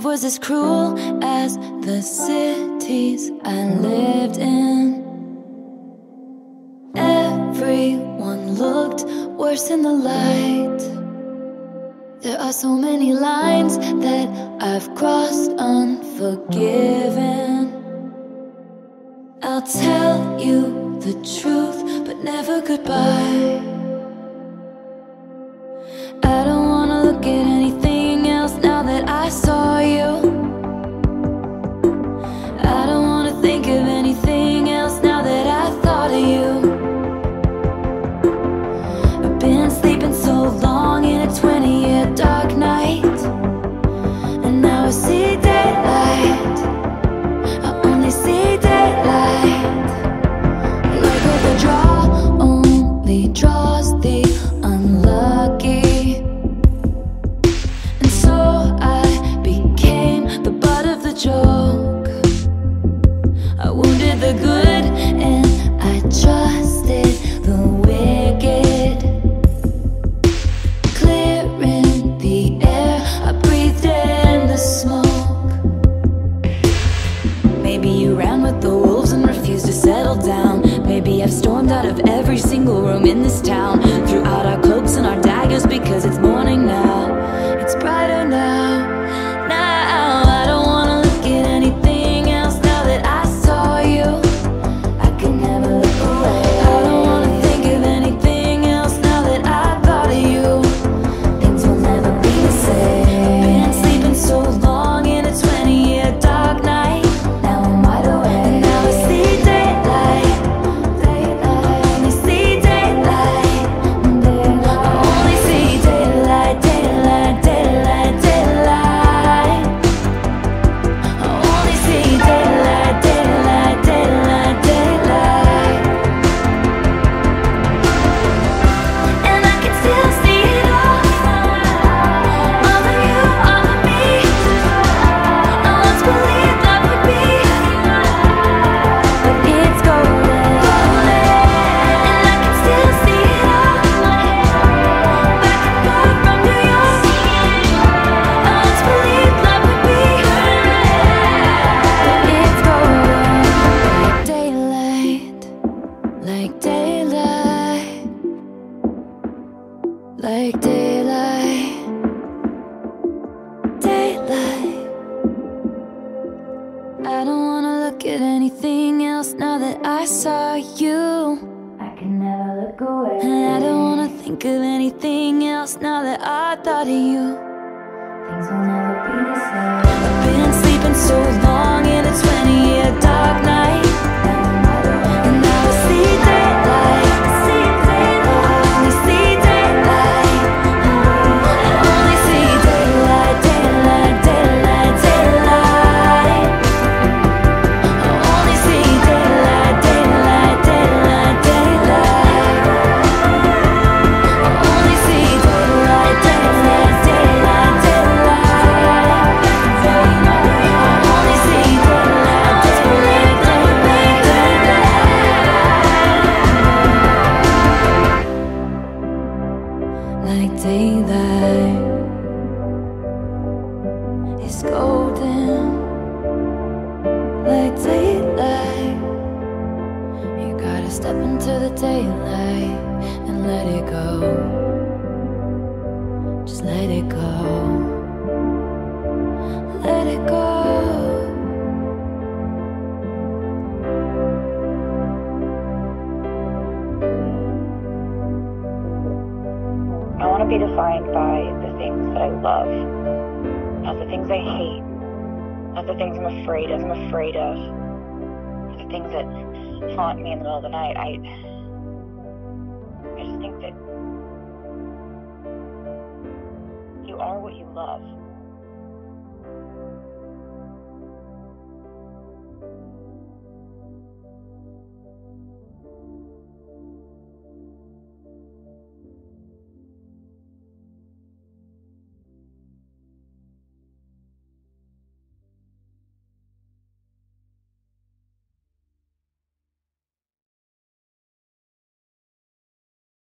love was as cruel as the cities I lived in. Everyone looked worse in the light. There are so many lines that I've crossed unforgiven. I'll tell you the truth, but never goodbye. I wounded the good and I trusted the wicked. Clearing the air, I breathed in the smoke. Maybe you ran with the wolves and refused to settle down. Maybe I've stormed out of every single room in this town. At anything else now that I saw you. I can never look away. And I don't wanna think of anything else now that I thought of you. Things will never be the same. I've been sleeping so long Like daylight is golden. Like daylight, you gotta step into the daylight and let it go. Just let it go. Be defined by the things that I love, not the things I hate, not the things I'm afraid of. I'm afraid of the things that haunt me in the middle of the night. I, I just think that you are what you love.